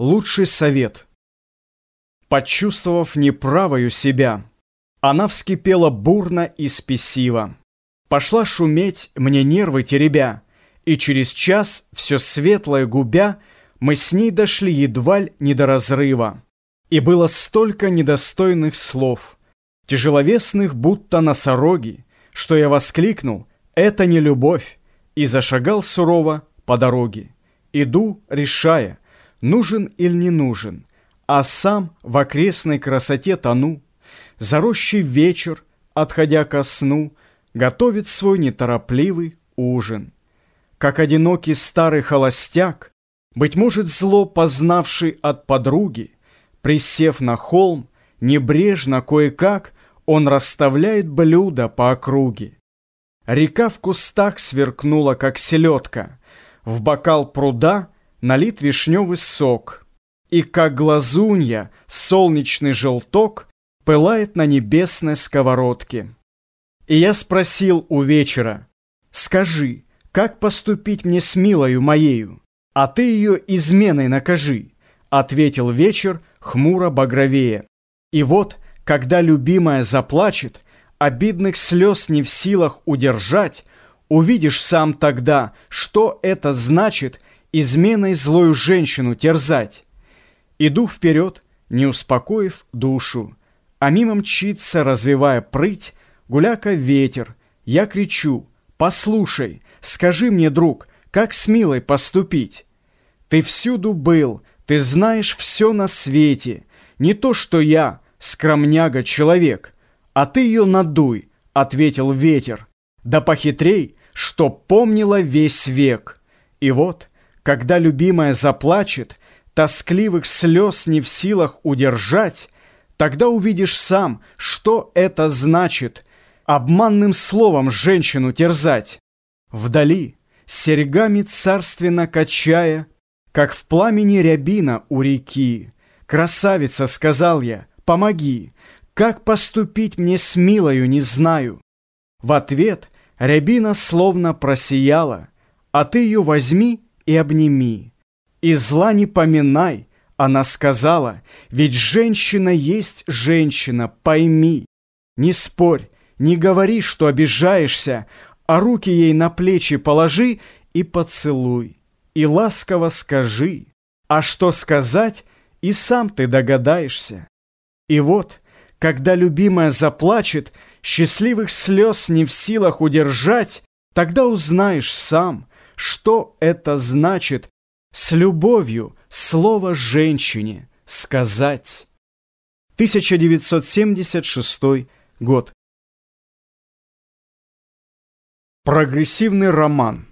Лучший совет. Почувствовав неправою себя, она вскипела бурно и спесиво. Пошла шуметь, мне нервы теребя, и через час, все светлое губя, мы с ней дошли едва ли не до разрыва. И было столько недостойных слов, тяжеловесных, будто носороги, что я воскликнул «Это не любовь!» и зашагал сурово по дороге. Иду, решая, нужен или не нужен, а сам в окрестной красоте тону. Заросший вечер, отходя ко сну, готовит свой неторопливый ужин. Как одинокий старый холостяк, быть может, зло познавший от подруги, присев на холм, небрежно кое-как он расставляет блюда по округе. Река в кустах сверкнула, как селедка, в бокал пруда налит вишневый сок, и, как глазунья, солнечный желток пылает на небесной сковородке. И я спросил у вечера, «Скажи, как поступить мне с милою моею? А ты ее изменой накажи», — ответил вечер, хмуро багровее. И вот, когда любимая заплачет, обидных слез не в силах удержать, увидишь сам тогда, что это значит изменой злою женщину терзать. Иду вперед, не успокоив душу, а мимо мчится, развивая прыть, Гуляка ветер, я кричу, послушай, скажи мне, друг, как с милой поступить? Ты всюду был, ты знаешь все на свете, не то что я, скромняга человек, а ты ее надуй, ответил ветер, да похитрей, что помнила весь век. И вот, когда любимая заплачет, тоскливых слез не в силах удержать, тогда увидишь сам, что это значит — обманным словом женщину терзать. Вдали, серьгами царственно качая, как в пламени рябина у реки, «Красавица», — сказал я, — «помоги, как поступить мне с милою не знаю». В ответ рябина словно просияла, а ты ее возьми и обними. И зла не поминай, она сказала, ведь женщина есть женщина, пойми. Не спорь, не говори, что обижаешься, а руки ей на плечи положи и поцелуй. И ласково скажи, а что сказать, и сам ты догадаешься. И вот, когда любимая заплачет, счастливых слез не в силах удержать, тогда узнаешь сам, что это значит с любовью слово женщине сказать. 1976 год. Прогрессивный роман.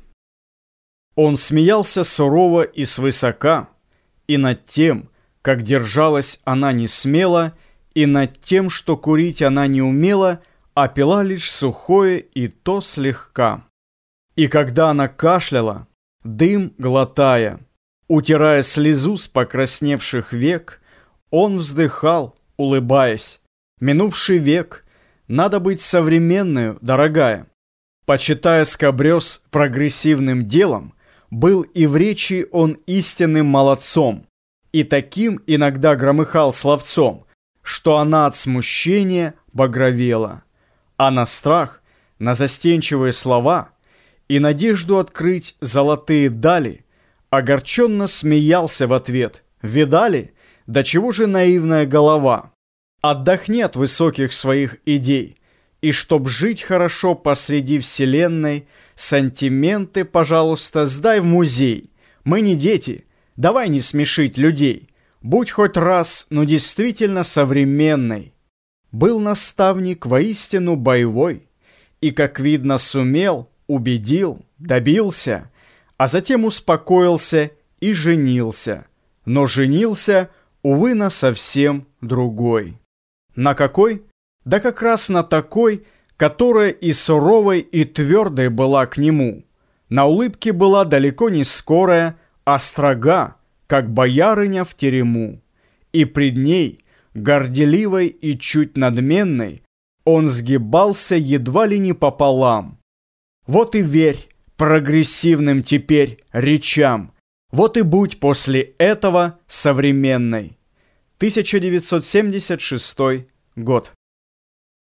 Он смеялся сурово и свысока, и над тем, как держалась она не смело, и над тем, что курить она не умела, а пила лишь сухое и то слегка. И когда она кашляла, дым глотая, утирая слезу с покрасневших век, он вздыхал, улыбаясь. Минувший век, надо быть современную, дорогая. Почитая скобрез прогрессивным делом, был и в речи он истинным молодцом, и таким иногда громыхал словцом, что она от смущения багровела, а на страх, на застенчивые слова и надежду открыть золотые дали, огорченно смеялся в ответ. «Видали? Да чего же наивная голова? Отдохни от высоких своих идей, и чтоб жить хорошо посреди вселенной, сантименты, пожалуйста, сдай в музей. Мы не дети, давай не смешить людей. Будь хоть раз, но действительно современной. Был наставник воистину боевой, и, как видно, сумел, убедил, добился, а затем успокоился и женился. Но женился, увы, на совсем другой. На какой? да как раз на такой, которая и суровой, и твердой была к нему. На улыбке была далеко не скорая, а строга, как боярыня в терему. И пред ней, горделивой и чуть надменной, он сгибался едва ли не пополам. Вот и верь прогрессивным теперь речам, Вот и будь после этого современной. 1976 год.